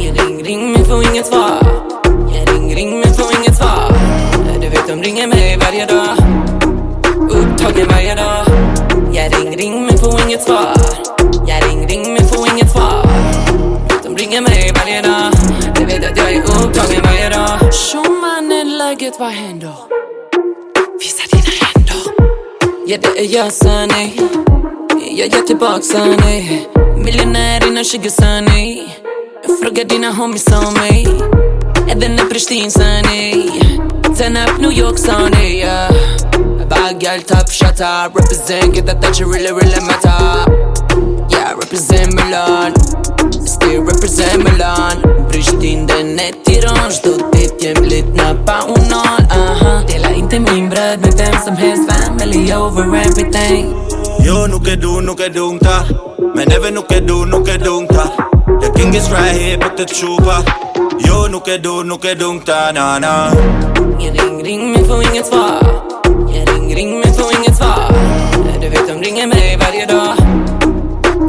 Jag ring, ring men får inget svar. Jag ring, ring men får inget svar. Du vet de ringer mig varje dag. Upptagen varje dag. Jag ring, ring men får inget svar. Jag ring, ring men får inget svar. De ringer mig varje dag. Du vet att jag är upptagen varje dag. Tjomannen, läget, vad händer? Jete e jasani Ja jete baksani Milioneri në shigësani Frogadina homi sami Edhe në Prishtin sani. Tenap New York sani yeah. Bad girl top shatter Represent get that that you really really matter. Yeah represent Milan. Still represent Milan. Prishtin dhe ne tiron shdo som helst. Family over everything. Yo, nuke do, nuke dunta. Men never nuke do, nuke dunta. The king is right here, the trooper. Yo, nuke do, nuke dunta, na na. Jag ring, ring men får inget svar. Jag ring, ring men får inget svar. Du vet de ringer mig varje dag.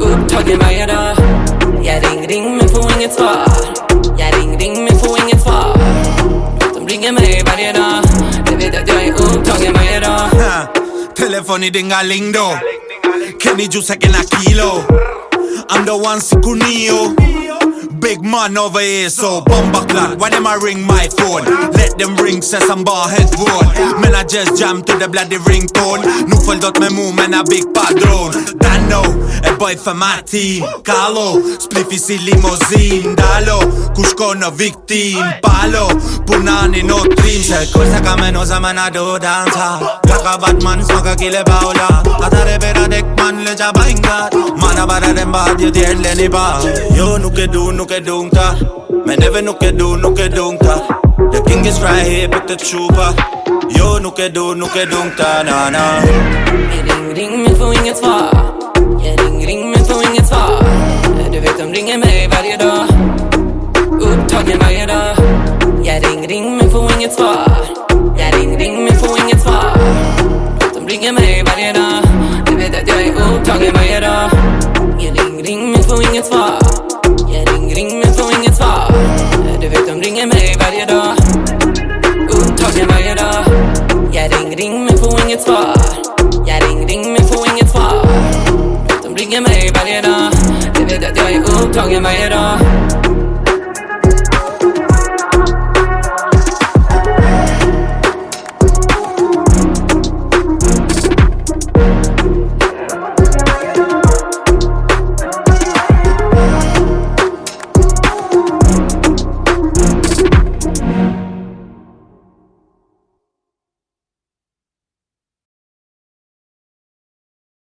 Upptagen varje dag. Jag ring, ring men får inget svar. Jag ring, ring men får inget svar. De ringer mig varje dag. Telefoni do. Kenny juice again a kilo. I'm the one Sikunio. Big man over here, so bomba clock. Why them I ring my phone? Let them ring, says I'm bar head roll. Men I just jam to the bloody ringtone. Nu följt med move, men a big padron. Dano, poj fëmati Kalo, splifi si limozin Dalo, ku shko në viktim Palo, punani no në trim. Se kërse ka menoza me na do danca Kaka Batman, smaka kile paula Atare pera dek man le qa bajngat Mana bare den bat, jo tjerë le një pa Jo nuk e du, nuk e du nka Me neve nuke e du, nuk e The king is right here, pick the chupa. Yo nuke e du, nuk e du nka, na na. Ring, ring, me fu inget svar. Ring, ring men får inget svar. Du vet de ringer mig varje dag. Upptagen varje dag. Jag ring, ring men får inget svar. Jag ring, ring men får inget svar. De ringer mig varje dag. Du vet att jag är upptagen varje dag. Jag ring, ring men får inget svar. Jag ring, ring men får inget svar. Du vet de ringer mig varje dag. Upptagen varje dag. Jag ring, ring men får inget svar. talking my head off. Give me that thing, ooh, talking my head off.